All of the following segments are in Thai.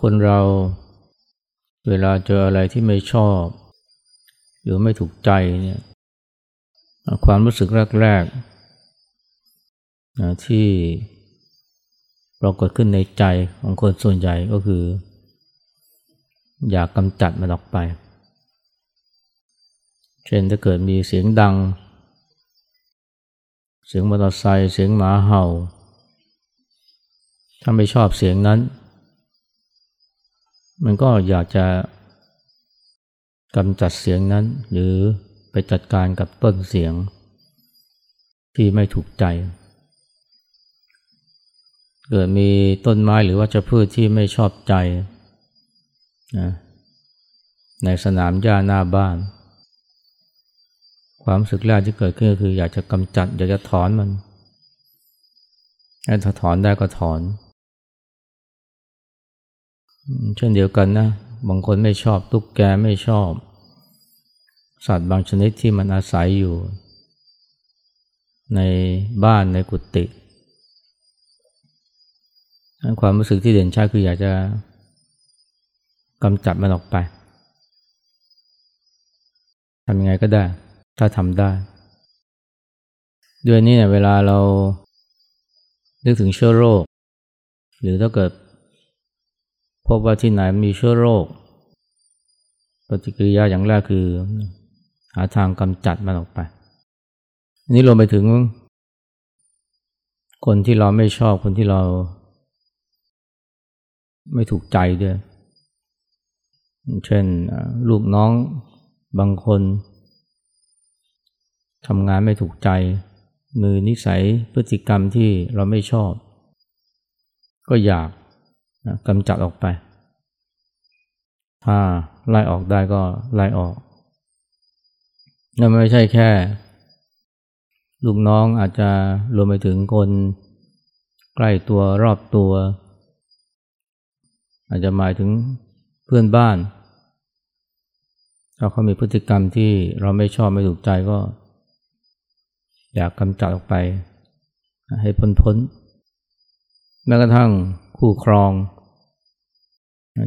คนเราเวลาเจออะไรที่ไม่ชอบ หรือไม่ถูกใจเนี่ยความรู้สึกแรกๆนะที่ปรากฏขึ้นในใจของคนส่วนใหญ่ก็คือ อยากกำจัดมันออกไป เช่นถ้าเกิดมีเสียงดัง เสียงมอเตอร์ไซค์เสียงหมาเห่า ถ้าไม่ชอบเสียงนั้น มันก็อยากจะกำจัดเสียงนั้น หรือไปจัดการกับต้นเสียง ที่ไม่ถูกใจ เกิดมีต้นไม้หรือว่าจะพืชที่ไม่ชอบใจนะในสนามหญ้าหน้าบ้าน ความสึกแรกที่เกิดขึ้นก็คืออยากจะกำจัด อยากจะถอนมันถ้าถอนได้ก็ถอน เช่นเดียวกันนะ บางคนไม่ชอบตุ๊กแกไม่ชอบ สัตว์บางชนิดที่มันอาศัยอยู่ ในบ้านในกุฏิความรู้สึกที่เด่นชัดคืออยากจะกำจัดมันออกไปทำยังไงก็ได้ ถ้าทำได้ ด้วยนี้เนี่ยเวลาเรานึกถึงเชื้อโรค หรือถ้าเกิด พบว่าที่ไหนมีเชื้อโรค ปฏิกิริยาอย่างแรกคือ หาทางกำจัดมันออกไปนนี้รวมไปถึง คนที่เราไม่ชอบคนที่เรา ไม่ถูกใจด้วย เช่นลูกน้องบางคนทำงานไม่ถูกใจ มือนิสัยพฤติกรรมที่เราไม่ชอบ ก็อยาก กำจัดออกไป ถ้าไล่ออกได้ก็ไล่ออกนั่นไม่ใช่แค่ ลูกน้องอาจจะรวมไปถึงคนใกล้ตัวรอบตัว อาจจะหมายถึงเพื่อนบ้าน ถ้าเขามีพฤติกรรมที่เราไม่ชอบไม่ถูกใจก็ อยากกำจัดออกไป ให้พ้นพ้นแม้กระทั่ง คู่ครอง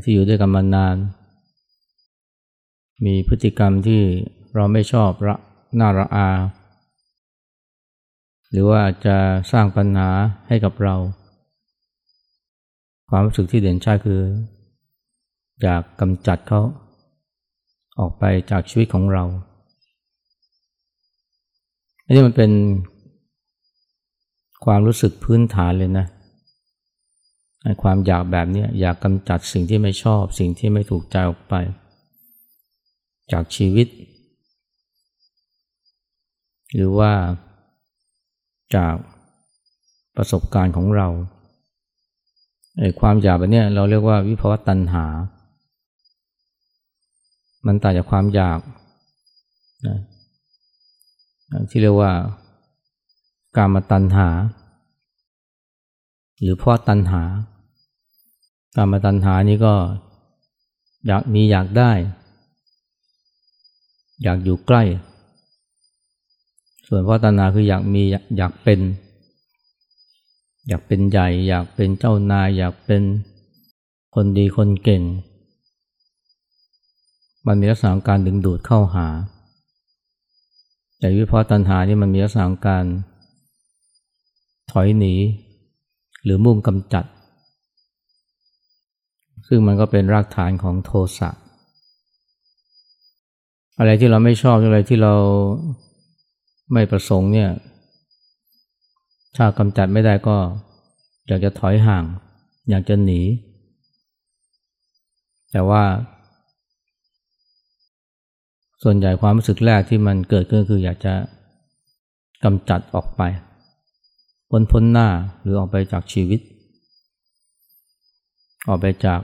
ที่อยู่ด้วยกันมานาน มีพฤติกรรมที่เราไม่ชอบระน่าระอา หรือว่าจะสร้างปัญหาให้กับเรา ความรู้สึกที่เด่นชัดคือ อยากกำจัดเขา ออกไปจากชีวิตของเราอันนี้มันเป็นความรู้สึกพื้นฐานเลยนะ ความอยากแบบนี้อยากกำจัดสิ่งที่ไม่ชอบ สิ่งที่ไม่ถูกใจออกไป จากชีวิต หรือว่าจากประสบการณ์ของเราไอ้ความอยากแบบนี้เราเรียกว่าวิภวตัณหา มันต่างจากความอยากนะที่เรียกว่าการมาตัณหา หรือพ่อตัณหา การมาตัณหานี่ก็อยากมีอยากได้ อยากอยู่ใกล้ ส่วนพัฒนาคืออยากมีอยากเป็น อยากเป็นใหญ่ อยากเป็นเจ้านาย อยากเป็นคนดีคนเก่ง มันมีลักษณะการดึงดูดเข้าหา แต่วิพาตัญหานี่มันมีลักษณะการถอยหนี หรือมุ่งกำจัด ซึ่งมันก็เป็นรากฐานของโทสะอะไรที่เราไม่ชอบอะไรที่เราไม่ประสงค์เนี่ย ถ้ากำจัดไม่ได้ก็อยากจะถอยห่าง อยากจะหนี แต่ว่า ส่วนใหญ่ความรู้สึกแรกที่มันเกิดขึ้นคืออยากจะกำจัดออกไป พ้นพ้นหน้าหรือออกไปจากชีวิต ออกไปจาก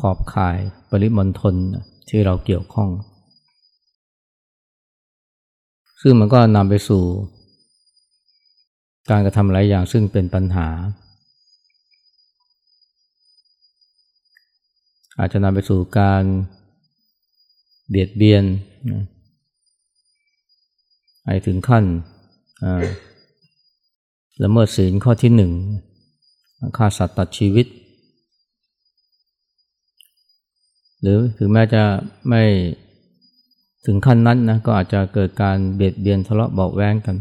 ขอบข่ายปริมณฑลที่เราเกี่ยวข้อง ซึ่งมันก็นำไปสู่ การกระทำหลายอย่างซึ่งเป็นปัญหา อาจจะนำไปสู่การเบียดเบียนไปถึงขั้นละเมิดศีลข้อที่หนึ่งฆ่าสัตว์ตัดชีวิต หรือถึงแม้จะไม่ถึงขั้นนั้นนะก็อาจจะเกิดการเบียดเบียนทะเลาะเบาแวงกัน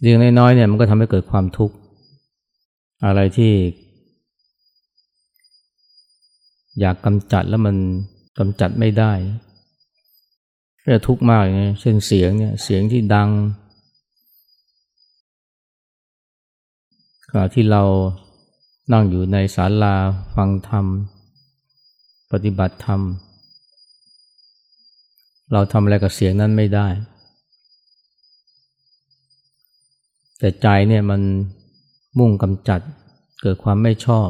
เรื่องน้อยๆเนี่ยมันก็ทำให้เกิดความทุกข์อะไรที่ อยากกำจัดแล้วมันกำจัดไม่ได้ก็จะทุกข์มากไงเช่นเสียงเนี่ยเสียงที่ดังขณะที่เรา นั่งอยู่ในศาลาฟังธรรม ปฏิบัติธรรม เราทำอะไรกับเสียงนั้นไม่ได้ แต่ใจเนี่ยมันมุ่งกำจัด เกิดความไม่ชอบ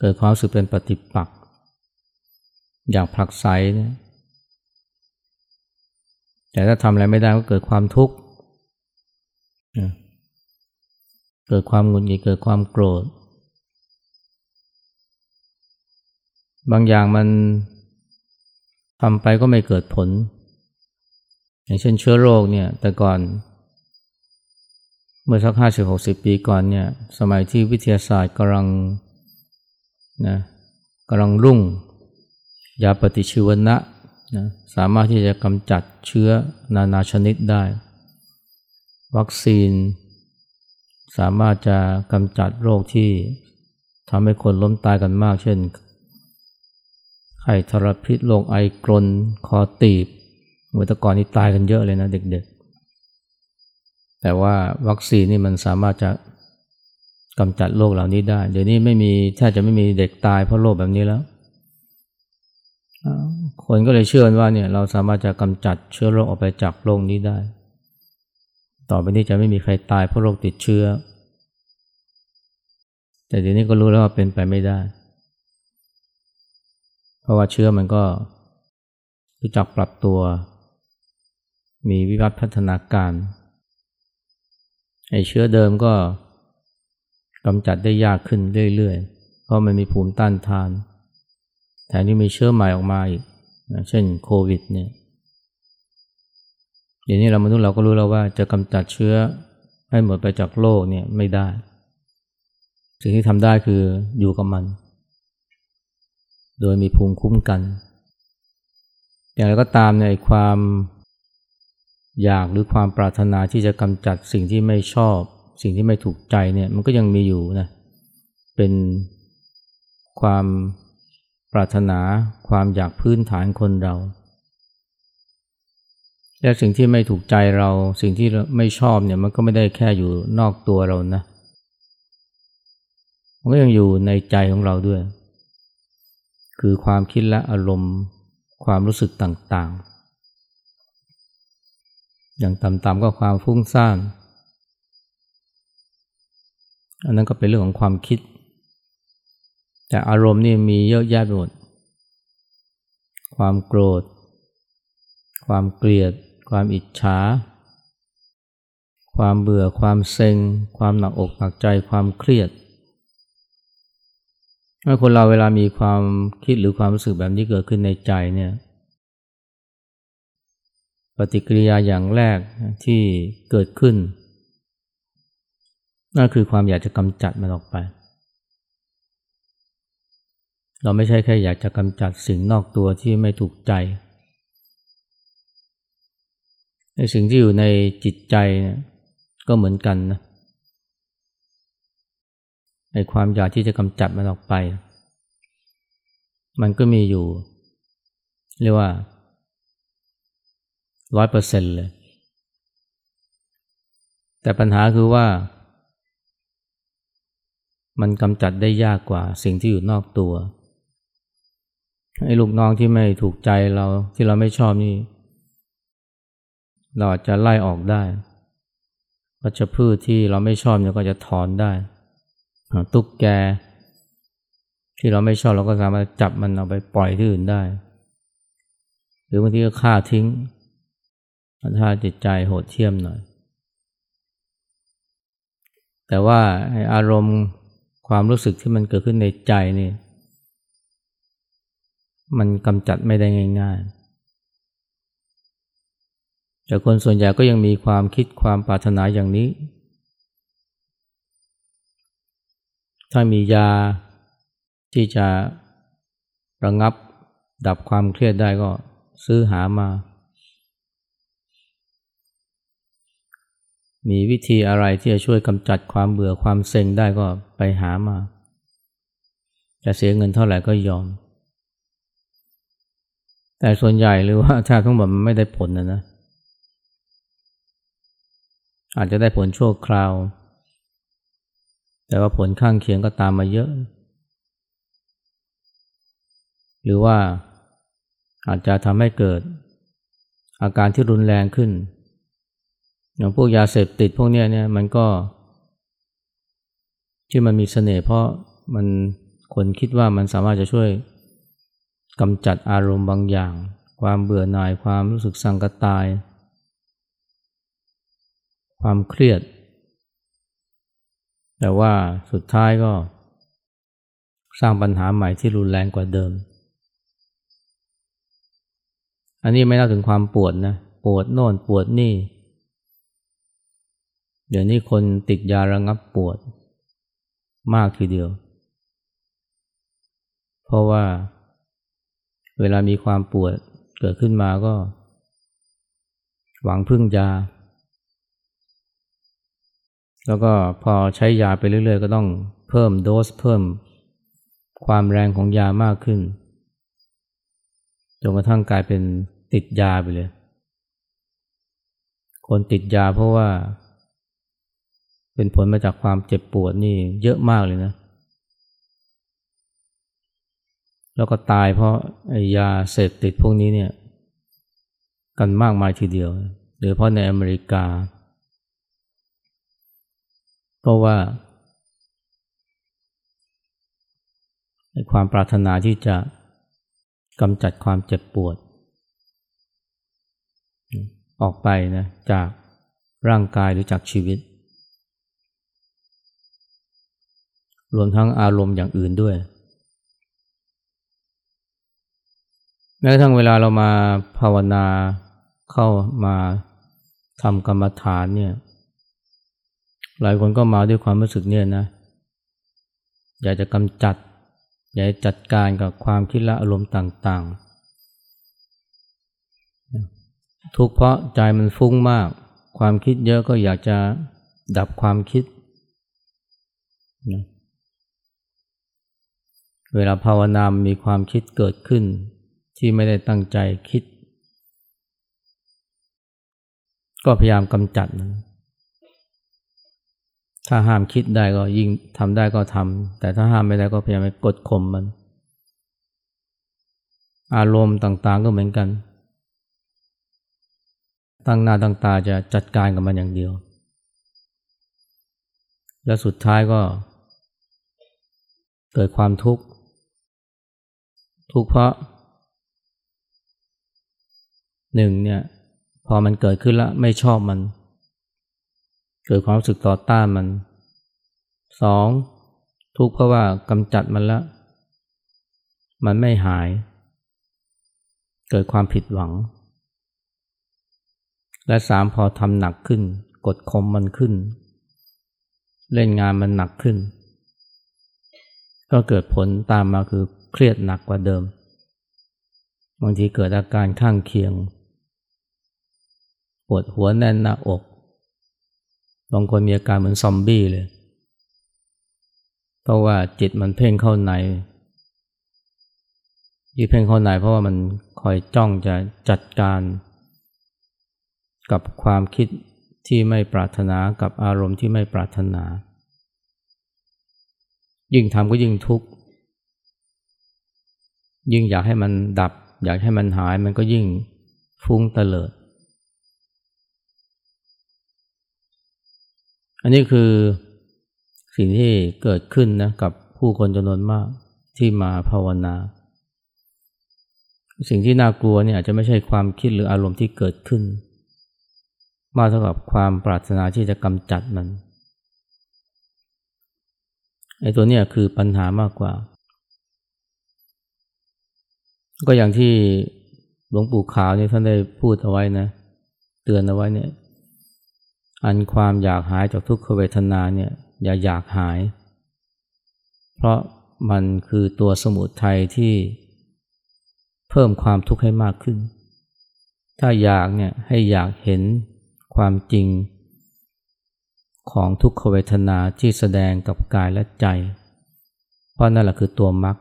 เกิดความสึกเป็นปฏิปักษ์อยากผลักไสเนี่ยแต่ถ้าทำอะไรไม่ได้ก็เกิดความทุกข์เกิดความหงุดหงิดเกิดความโกรธ บางอย่างมันทำไปก็ไม่เกิดผล อย่างเช่นเชื้อโรคเนี่ย แต่ก่อน เมื่อสักห้าสิบหกสิบปีก่อนเนี่ย สมัยที่วิทยาศาสตร์กำลังนะกำลังรุ่ง ยาปฏิชีวนะนะสามารถที่จะกำจัดเชื้อนานาชนิดได้ วัคซีน สามารถจะกำจัดโรคที่ทำให้คนล้มตายกันมาก เช่น ไข้ทรพิษโรคไอกรนคอตีบเมื่อตะก่อนนี่ตายกันเยอะเลยนะเด็กๆ แต่ว่าวัคซีนนี่มันสามารถจะกำจัดโรคเหล่านี้ได้ เดี๋ยวนี้ไม่มีแทบจะไม่มีเด็กตายเพราะโรคแบบนี้แล้ว คนก็เลยเชื่อว่าเนี่ยเราสามารถจะกำจัดเชื้อโรคออกไปจากโรคนี้ได้ ต่อไปนี้จะไม่มีใครตายเพราะโรคติดเชื้อ แต่เดี๋ยวนี้ก็รู้แล้วว่าเป็นไปไม่ได้ เพราะว่าเชื้อมันก็รู้จักปรับตัว มีวิวัฒน์พัฒนาการไอ้เชื้อเดิมก็กำจัดได้ยากขึ้นเรื่อยๆ เพราะมันมีภูมิต้านทาน แถมที่มีเชื้อใหม่ออกมาอีกเช่นโควิดเนี่ยเดี๋ยวนี้เรามนุษย์เราก็รู้แล้วว่าจะกำจัดเชื้อให้หมดไปจากโลกเนี่ยไม่ได้ สิ่งที่ทำได้คืออยู่กับมัน โดยมีภูมิคุ้มกัน อย่างไรก็ตามในความอยากหรือความปรารถนาที่จะกำจัดสิ่งที่ไม่ชอบ สิ่งที่ไม่ถูกใจเนี่ยมันก็ยังมีอยู่นะเป็นความปรารถนาความอยากพื้นฐานคนเรา และสิ่งที่ไม่ถูกใจเราสิ่งที่ไม่ชอบเนี่ยมันก็ไม่ได้แค่อยู่นอกตัวเรานะมันก็ยังอยู่ในใจของเราด้วย คือความคิดและอารมณ์ความรู้สึกต่างๆ อย่างต่ำๆก็ความฟุ้งซ่าน อันนั้นก็เป็นเรื่องของความคิด แต่อารมณ์นี่มีเยอะแยะไปหมด ความโกรธ ความเกลียด ความอิจฉา ความเบื่อ ความเซ็ง ความหนักอกหนักใจ ความเครียด เมื่อคนเราเวลามีความคิดหรือความรู้สึกแบบนี้เกิดขึ้นในใจเนี่ยปฏิกิริยาอย่างแรกที่เกิดขึ้นนั่นคือความอยากจะกำจัดมันออกไป เราไม่ใช่แค่อยากจะกำจัดสิ่งนอกตัวที่ไม่ถูกใจในสิ่งที่อยู่ในจิตใจก็เหมือนกันนะ ในความอยากที่จะกำจัดมันออกไป มันก็มีอยู่ เรียกว่าร้อยเปอร์เซ็นเลย แต่ปัญหาคือว่า มันกำจัดได้ยากกว่าสิ่งที่อยู่นอกตัวไอ้ลูกน้องที่ไม่ถูกใจเราที่เราไม่ชอบนี่ เราอาจจะไล่ออกได้วัชพืชที่เราไม่ชอบเนี่ยก็จะถอนได้ ตุ๊กแก ที่เราไม่ชอบเราก็สามารถจับมันเอาไปปล่อยที่อื่นได้ หรือบางทีก็ฆ่าทิ้ง ถ้าจิตใจโหดเที่ยมหน่อย แต่ว่าอารมณ์ความรู้สึกที่มันเกิดขึ้นในใจนี่มันกำจัดไม่ได้ง่าย ๆแต่คนส่วนใหญ่ก็ยังมีความคิดความปรารถนาอย่างนี้ ถ้ามียาที่จะระงับดับความเครียดได้ก็ซื้อหามา มีวิธีอะไรที่จะช่วยกำจัดความเบื่อความเซ็งได้ก็ไปหามา จะเสียเงินเท่าไหร่ก็ยอม แต่ส่วนใหญ่หรือว่าถ้าทั้งหมดมันไม่ได้ผลนะนะ อาจจะได้ผลชั่วคราว แต่ว่าผลข้างเคียงก็ตามมาเยอะ หรือว่าอาจจะทำให้เกิด อาการที่รุนแรงขึ้นอย่างพวกยาเสพติดพวกนี้เนี่ยมันก็ ที่มันมีเสน่ห์เพราะมันคนคิดว่ามันสามารถจะช่วยกำจัดอารมณ์บางอย่าง ความเบื่อหน่ายความรู้สึกสังกตาย ความเครียด แต่ว่าสุดท้ายก็ สร้างปัญหาใหม่ที่รุนแรงกว่าเดิม อันนี้ไม่เล่าถึงความปวดนะ ปวดโน่นปวดนี่ เดี๋ยวนี้คนติดยาระงับปวด มากทีเดียว เพราะว่าเวลามีความปวดเกิดขึ้นมาก็ หวังพึ่งยา แล้วก็พอใช้ยาไปเรื่อยๆ ก็ต้องเพิ่มโดสเพิ่ม ความแรงของยามากขึ้นจนกระทั่งกลายเป็นติดยาไปเลย คนติดยาเพราะว่า เป็นผลมาจากความเจ็บปวดนี่เยอะมากเลยนะ แล้วก็ตายเพราะไอ้ยาเสพติดพวกนี้เนี่ย กันมากมายทีเดียว โดยเฉพาะในอเมริกาเพราะว่าความปรารถนาที่จะกำจัดความเจ็บปวด ออกไปนะจากร่างกายหรือจากชีวิต รวมทั้งอารมณ์อย่างอื่นด้วยแม้กระทั่งเวลาเรามาภาวนาเข้ามาทำกรรมฐานเนี่ย หลายคนก็มาด้วยความรู้สึกเนี่ยนะ อยากจะกำจัด อย่าจัดการกับความคิดและอารมณ์ต่างๆ ทุกเพราะใจมันฟุ้งมาก ความคิดเยอะก็อยากจะดับความคิดเวลาภาวนามีความคิดเกิดขึ้น ที่ไม่ได้ตั้งใจคิด ก็พยายามกำจัดมัน ถ้าห้ามคิดได้ก็ยิ่งทำได้ก็ทำแต่ถ้าห้ามไม่ได้ก็พยายามไปกดข่มมัน อารมณ์ต่างๆก็เหมือนกัน ตั้งหน้าตั้งตาจะจัดการกับมันอย่างเดียว และสุดท้ายก็ เกิดความทุกข์ ทุกข์เพราะหนึ่งเนี่ย พอมันเกิดขึ้นแล้วไม่ชอบมัน เกิดความรู้สึกต่อต้านมันสองทุกข์เพราะว่ากำจัดมันแล้วมันไม่หาย เกิดความผิดหวัง และสามพอทำหนักขึ้น กดข่มมันขึ้น เล่นงานมันหนักขึ้น ก็เกิดผลตามมาคือเครียดหนักกว่าเดิม บางทีเกิดอาการข้างเคียง ปวดหัวแน่นหน้าอก บางคนมีอาการเหมือนซอมบี้เลย เพราะว่าจิตมันเพ่งเข้าในที่เพ่งเข้าในเพราะว่ามันคอยจ้องจะจัดการ กับความคิดที่ไม่ปรารถนากับอารมณ์ที่ไม่ปรารถนา ยิ่งทำก็ยิ่งทุกข์ ยิ่งอยากให้มันดับ อยากให้มันหายมันก็ยิ่งฟุ้งเตลิด อันนี้คือสิ่งที่เกิดขึ้นนะกับผู้คนจำนวนมากที่มาภาวนา สิ่งที่น่ากลัวเนี่ยอาจจะไม่ใช่ความคิดหรืออารมณ์ที่เกิดขึ้น มากเท่ากับความปรารถนาที่จะกำจัดมันไอ้ตัวเนี้คือปัญหามากกว่า ก็อย่างที่หลวงปู่ขาวเนี่ยท่านได้พูดเอาไว้นะ เตือนเอาไว้เนี่ย อันความอยากหายจากทุกขเวทนาเนี่ยอย่าอยากหาย เพราะมันคือตัวสมุทัยที่เพิ่มความทุกข์ให้มากขึ้น ถ้าอยากเนี่ยให้อยากเห็นความจริง ของทุกขเวทนาที่แสดงกับกายและใจ เพราะนั่นแหละคือตัวมรรค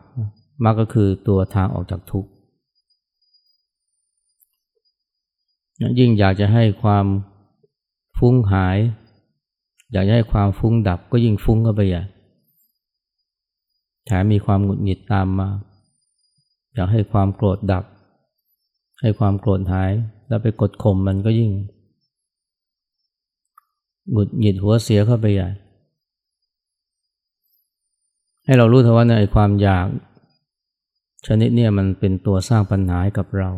มรรคก็คือตัวทางออกจากทุกข์ยิ่งอยากจะให้ความ ฟุ้งหาย อยากให้ความฟุ้งดับก็ยิ่งฟุ้งเข้าไปใหญ่แถมมีความหงุดหงิดตามมา อยากให้ความโกรธดับ ให้ความโกรธหาย แล้วไปกดข่มมันก็ยิ่งหงุดหงิดหัวเสียเข้าไปใหญ่ ให้เรารู้เถอะว่าในความอยาก ชนิดเนี่ยมันเป็นตัวสร้างปัญหาให้กับเรา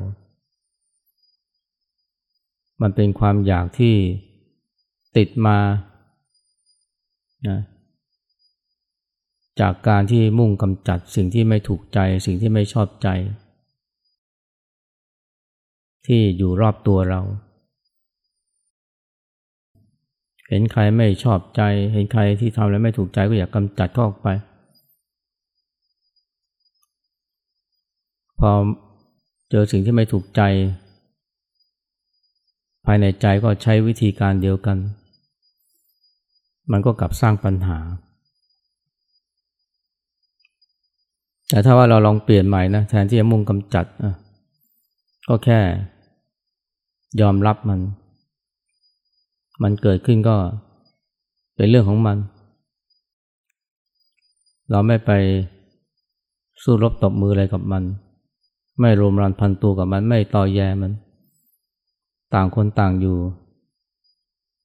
มันเป็นความอยากที่ ติดมานะจากการที่มุ่งกำจัดสิ่งที่ไม่ถูกใจ สิ่งที่ไม่ชอบใจ ที่อยู่รอบตัวเรา เห็นใครไม่ชอบใจ เห็นใครที่ทำแล้วไม่ถูกใจก็อยากกำจัดเขาออกไป พอเจอสิ่งที่ไม่ถูกใจ ภายในใจก็ใช้วิธีการเดียวกัน มันก็กลับสร้างปัญหา แต่ถ้าว่าเราลองเปลี่ยนใหม่นะแทนที่จะมุ่งกำจัดก็แค่ ยอมรับมัน มันเกิดขึ้นก็เป็นเรื่องของมัน เราไม่ไปสู้รบตบมืออะไรกับมัน ไม่รวมรันพันตัวกับมัน ไม่ต่อแยมัน ต่างคนต่างอยู่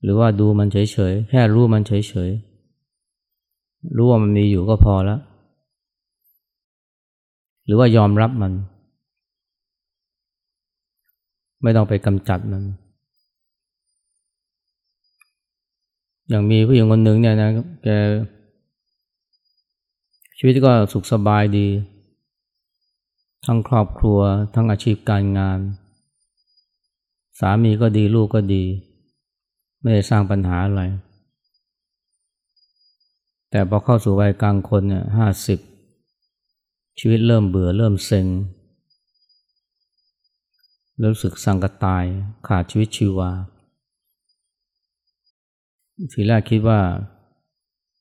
หรือว่าดูมันเฉยๆ แค่รู้มันเฉยๆ รู้ว่ามันมีอยู่ก็พอแล้ว หรือว่ายอมรับมัน ไม่ต้องไปกำจัดมัน อย่างมีผู้หญิงคนหนึ่งเนี่ยนะแกชีวิตก็สุขสบายดี ทั้งครอบครัว ทั้งอาชีพการงาน สามีก็ดีลูกก็ดี ไม่ได้สร้างปัญหาอะไร แต่พอเข้าสู่วัยกลางคนเนี่ยห้าสิบชีวิตเริ่มเบื่อเริ่มเซ็งรู้สึกสังกตายขาดชีวิตชีวา ทีแรกคิดว่า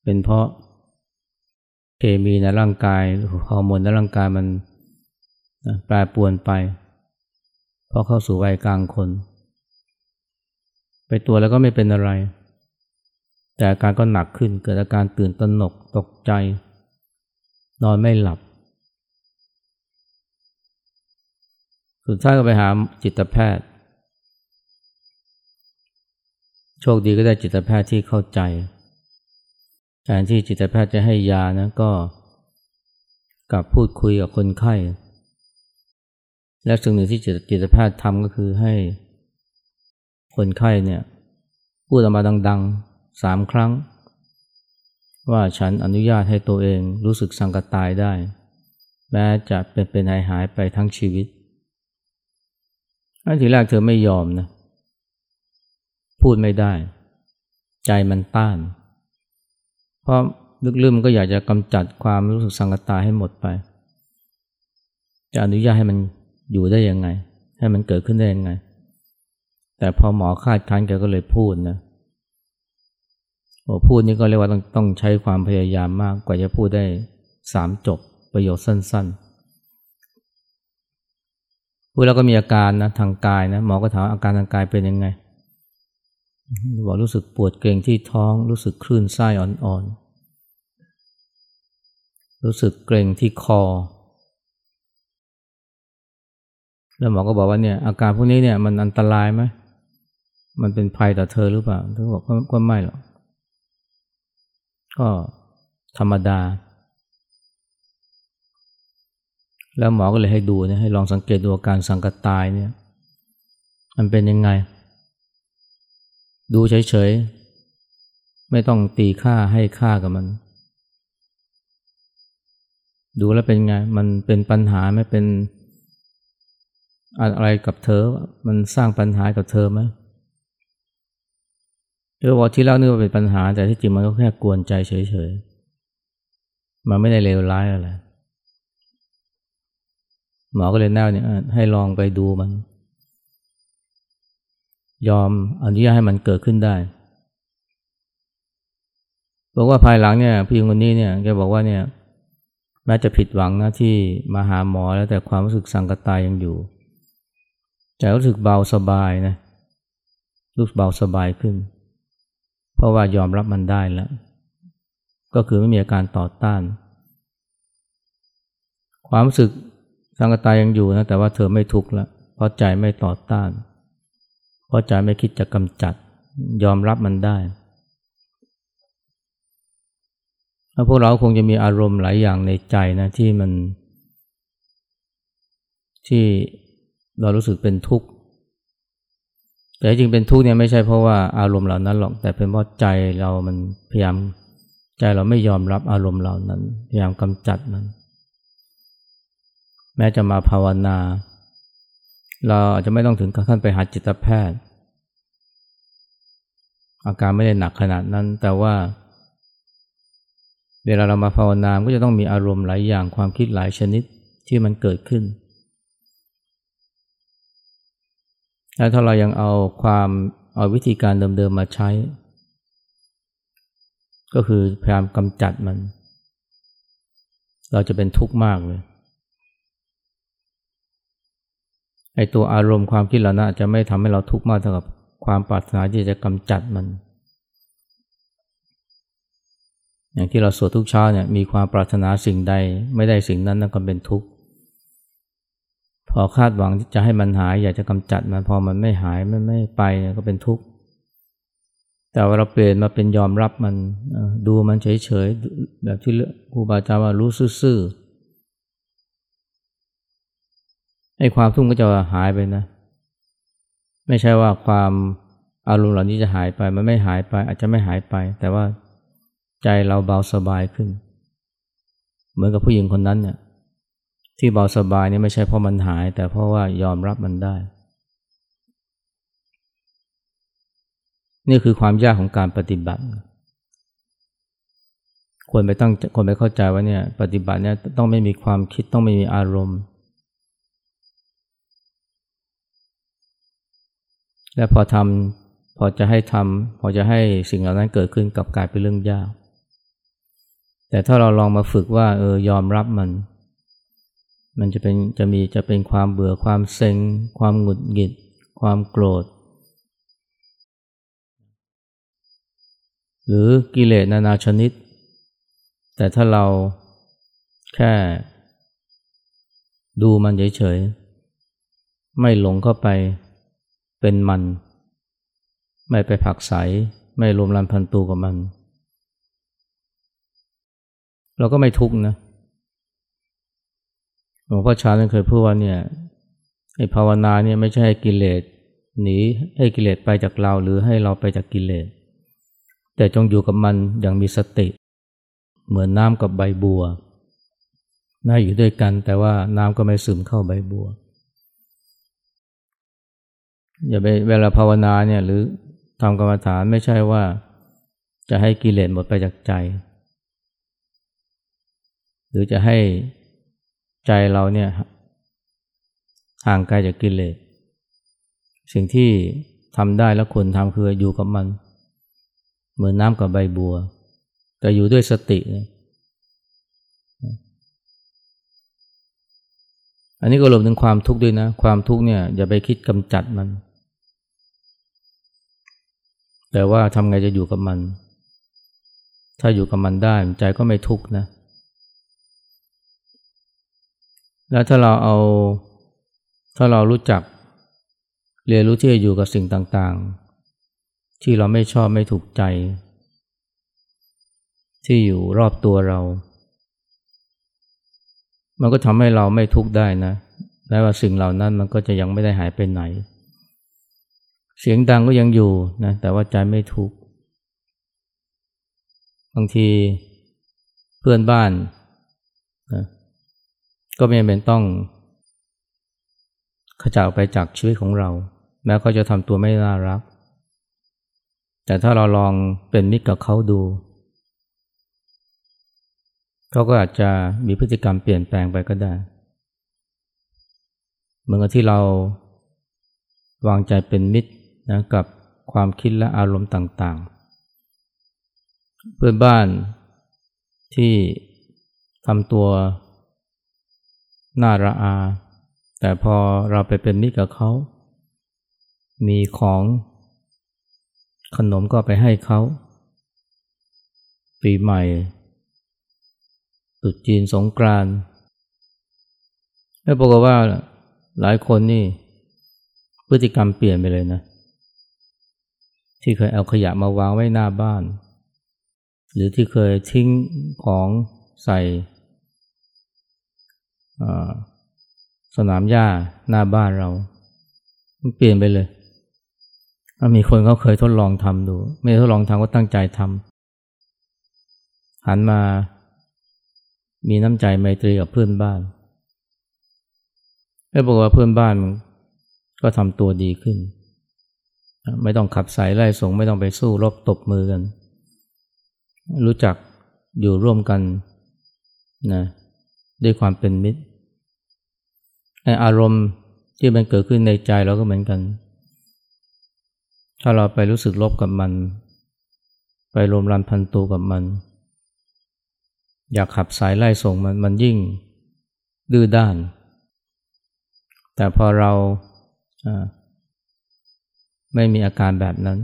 เป็นเพราะเคมีในร่างกายฮอร์โมนในร่างกายมันแปรปรวนไป เพราะเข้าสู่วัยกลางคน ไปตัวแล้วก็ไม่เป็นอะไร แต่อาการก็หนักขึ้นเกิดอาการตื่นตระหนกตกใจ นอนไม่หลับ สุดท้ายก็ไปหาจิตแพทย์ โชคดีก็ได้จิตแพทย์ที่เข้าใจแทนที่จิตแพทย์จะให้ยานะก็กลับพูดคุยกับคนไข้ และสิ่งหนึ่งที่จิตแพทย์ทำก็คือให้ คนไข้เนี่ยพูดออกมาดังๆสามครั้ง ว่าฉันอนุญาตให้ตัวเองรู้สึกสังกตายได้ แม้จะเป็นเป็นหายหายไปทั้งชีวิตอันทีแรกเธอไม่ยอมนะ พูดไม่ได้ ใจมันต้าน เพราะลึกๆมันก็อยากจะกำจัดความรู้สึกสังกตายให้หมดไป จะอนุญาตให้มันอยู่ได้ยังไง ให้มันเกิดขึ้นได้ยังไง แต่พอหมอคาดคั้นแกก็เลยพูดนะโอ้พูดนี่ก็เรียกว่าต้องต้องใช้ความพยายามมากกว่าจะพูดได้สามจบประโยชน์สั้น ๆ พูดแล้วก็มีอาการนะทางกายนะหมอก็ถามอาการทางกายเป็นยังไงบอกรู้สึกปวดเกร็งที่ท้อง รู้สึกคลื่นไส้อ่อนๆ รู้สึกเกร็งที่คอ แล้วหมอก็บอกว่าเนี่ยอาการพวกนี้เนี่ยมันอันตรายไหม มันเป็นภัยต่อเธอหรือเปล่าเธอบอกก็ไม่หรอก ก็ธรรมดา แล้วหมอก็เลยให้ดูเนี่ยให้ลองสังเกตดูอาการสังกตายเนี่ย มันเป็นยังไง ดูเฉยๆ ไม่ต้องตีค่าให้ค่ากับมัน ดูแล้วเป็นไง มันเป็นปัญหาไม่เป็นอะไรกับเธอ มันสร้างปัญหากับเธอไหม เธอบอกที่เล่านี่ว่าเป็นปัญหา แต่ที่จริงมันก็แค่กวนใจเฉยๆ มันไม่ได้เลวร้ายอะไร หมอก็เลยแนะเนี่ยให้ลองไปดูมัน ยอมอนุญาตให้มันเกิดขึ้นได้บอกว่าภายหลังเนี่ยพี่คนนี้เนี่ยแกบอกว่าเนี่ยแม้จะผิดหวังนะที่มาหาหมอแล้วแต่ความรู้สึกสังกตายยังอยู่ใจรู้สึกเบาสบายนะรู้สึกเบาสบายขึ้น เพราะว่ายอมรับมันได้แล้ว ก็คือไม่มีอาการต่อต้าน ความรู้สึกสังกตายังอยู่นะแต่ว่าเธอไม่ทุกข์แล้วเพราะใจไม่ต่อต้าน เพราะใจไม่คิดจะกำจัด ยอมรับมันได้แล้วพวกเราคงจะมีอารมณ์หลายอย่างในใจนะที่มัน ที่เรารู้สึกเป็นทุกข์ แต่จริงเป็นทุกข์เนี่ยไม่ใช่เพราะว่าอารมณ์เหล่านั้นหรอก แต่เป็นเพราะใจเรามันพยายามใจเราไม่ยอมรับอารมณ์เหล่านั้น พยายามกำจัดมัน แม้จะมาภาวนา เราอาจจะไม่ต้องถึงขั้นไปหาจิตแพทย์ อาการไม่ได้หนักขนาดนั้น แต่ว่า เวลาเรามาภาวนาก็จะต้องมีอารมณ์หลายอย่างความคิดหลายชนิดที่มันเกิดขึ้น แล้วถ้าเรายังเอาความเอาวิธีการเดิมๆมาใช้ ก็คือพยายามกำจัดมัน เราจะเป็นทุกข์มากเลยไอตัวอารมณ์ความคิดเหล่านั้นจะไม่ทำให้เราทุกข์มากเท่ากับความปรารถนาที่จะกำจัดมัน อย่างที่เราสวดทุกเช้าเนี่ยมีความปรารถนาสิ่งใดไม่ได้สิ่งนั้นนั่นก็เป็นทุกข์ พอคาดหวังจะให้มันหาย อยากจะกำจัดมันพอมันไม่หายไม่ไม่ไปก็เป็นทุกข์แต่ว่าเราเปลี่ยนมาเป็นยอมรับมันดูมันเฉยๆแบบที่ครูบาอาจารย์ว่ารู้ซื่อๆไอ้ความทุกข์ก็จะหายไปนะ ไม่ใช่ว่าความอารมณ์เหล่านี้จะหายไป มันไม่หายไป อาจจะไม่หายไป แต่ว่าใจเราเบาสบายขึ้น เหมือนกับผู้หญิงคนนั้นเนี่ย ที่เบาสบายนี่ไม่ใช่เพราะมันหาย แต่เพราะว่ายอมรับมันได้ นี่คือความยากของการปฏิบัติ ควรไปตั้งควรไปเข้าใจว่าเนี่ย ปฏิบัติเนี่ยต้องไม่มีความคิดต้องไม่มีอารมณ์ และพอทำพอจะให้ทำพอจะให้สิ่งเหล่านั้นเกิดขึ้นกับกลายเป็นเรื่องยาก แต่ถ้าเราลองมาฝึกว่าเออยอมรับมัน มันจะเป็นจะมีจะเป็นความเบื่อความเซ็ง ความหงุดหงิด ความโกรธ หรือกิเลสนานาชนิด แต่ถ้าเราแค่ดูมันเฉยๆ ไม่หลงเข้าไปเป็นมัน ไม่ไปผักใส ไม่รวมรันพันตูกับมัน เราก็ไม่ทุกข์นะ หลวงพ่อชาท่านเคยพูดว่าเนี่ยไอ้ภาวนาเนี่ยไม่ใช่ให้กิเลสหนีให้กิเลสไปจากเราหรือให้เราไปจากกิเลส แต่จงอยู่กับมันอย่างมีสติ เหมือนน้ำกับใบบัวน่าอยู่ด้วยกันแต่ว่าน้ำก็ไม่ซึมเข้าใบบัวอย่าไปเวลาภาวนาเนี่ยหรือทำกรรมฐานไม่ใช่ว่าจะให้กิเลสหมดไปจากใจ หรือจะให้ ใจเราเนี่ยห่างไกลจากกิเลส สิ่งที่ทำได้แล้วควรทำคืออยู่กับมัน เหมือนน้ำกับใบบัว แต่อยู่ด้วยสติอันนี้ก็รวมถึงความทุกข์ด้วยนะ ความทุกข์เนี่ยอย่าไปคิดกำจัดมัน แต่ว่าทำไงจะอยู่กับมัน ถ้าอยู่กับมันได้ใจก็ไม่ทุกข์นะ แล้วถ้าเราเอา ถ้าเรารู้จัก เรียนรู้ที่จะอยู่กับสิ่งต่างๆ ที่เราไม่ชอบไม่ถูกใจ ที่อยู่รอบตัวเรา มันก็ทำให้เราไม่ทุกข์ได้นะแม้ว่าสิ่งเหล่านั้นมันก็จะยังไม่ได้หายไปไหน เสียงดังก็ยังอยู่นะแต่ว่าใจไม่ทุกข์บางทีเพื่อนบ้านนะ ก็ไม่จำเป็นต้องขจายไปจากชีวิตของเรา แม้เขาจะทำตัวไม่น่ารัก แต่ถ้าเราลองเป็นมิตรกับเขาดู เขาก็อาจจะมีพฤติกรรมเปลี่ยนแปลงไปก็ได้ เหมือนกับที่เราวางใจเป็นมิตรนะกับความคิดและอารมณ์ต่างๆ เพื่อนบ้านที่ทำตัว น่าระอา แต่พอเราไปเป็นมิตรกับเขา มีของขนมก็ไปให้เขา ปีใหม่ตุดจีนสงกรานต์แล้วบอกว่าหลายคนนี่ พฤติกรรมเปลี่ยนไปเลยนะ ที่เคยเอาขยะมาวางไว้หน้าบ้าน หรือที่เคยทิ้งของใส่ สนามหญ้าหน้าบ้านเรา มันเปลี่ยนไปเลยมีคนเขาเคยทดลองทำดู ไม่ทดลองทำก็ตั้งใจทำหันมามีน้ำใจไมตรีกับเพื่อนบ้านแล้วบอกว่าเพื่อนบ้านก็ทำตัวดีขึ้น ไม่ต้องขับสายไล่ส่งไม่ต้องไปสู้รบตบมือกัน รู้จักอยู่ร่วมกันนะ ด้วยความเป็นมิตรอารมณ์ที่มันเกิดขึ้นในใจเราก็เหมือนกัน ถ้าเราไปรู้สึกลบกับมัน ไปรวมรันพันตูกับมัน อยากขับสายไล่ส่งมันมันยิ่งดื้อด้าน แต่พอเราไม่มีอาการแบบนั้น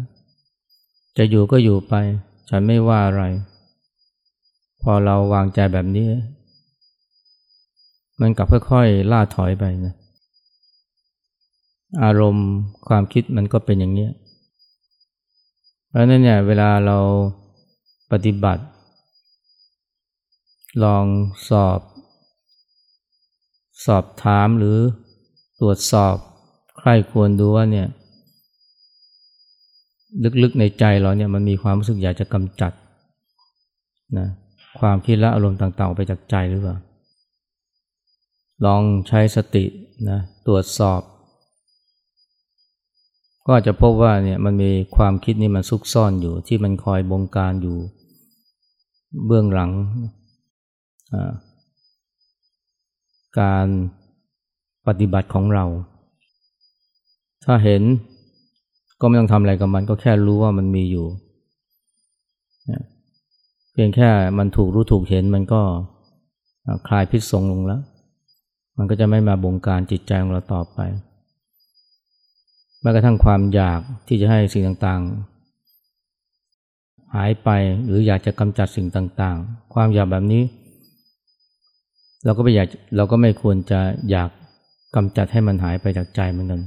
จะอยู่ก็อยู่ไป ฉันไม่ว่าอะไร พอเราวางใจแบบนี้ มันกลับค่อยๆล่าถอยไปนะอารมณ์ความคิดมันก็เป็นอย่างนี้เพราะนั้นเนี่ยเวลาเราปฏิบัติ ลองสอบ สอบถามหรือตรวจสอบใครควรดูว่าเนี่ย ลึกๆในใจเราเนี่ยมันมีความรู้สึกอยากจะกำจัดนะความคิดและอารมณ์ต่างๆออกไปจากใจหรือเปล่า ลองใช้สตินะตรวจสอบ ก็จะพบว่าเนี่ยมันมีความคิดนี่มันซุกซ่อนอยู่ที่มันคอยบงการอยู่เบื้องหลัง การปฏิบัติของเรา ถ้าเห็นก็ไม่ต้องทำอะไรกับมันก็แค่รู้ว่ามันมีอยู่ เพียงแค่มันถูกรู้ถูกเห็นมันก็คลายพิษสงลงแล้ว มันก็จะไม่มาบงการจิตใจของเราต่อไปแม้กระทั่งความอยากที่จะให้สิ่งต่างๆ หายไปหรืออยากจะกำจัดสิ่งต่างๆ ความอยากแบบนี้ เราก็ไม่อยากเราก็ไม่ควรจะอยากกำจัดให้มันหายไปจากใจเหมือนกัน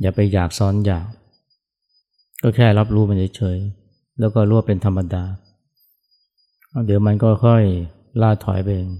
อย่าไปอยากซ้อนอยาก ก็แค่รับรู้มันเฉยๆแล้วก็รู้ว่าเป็นธรรมดา เดี๋ยวมันก็ค่อยล่าถอยไปเอง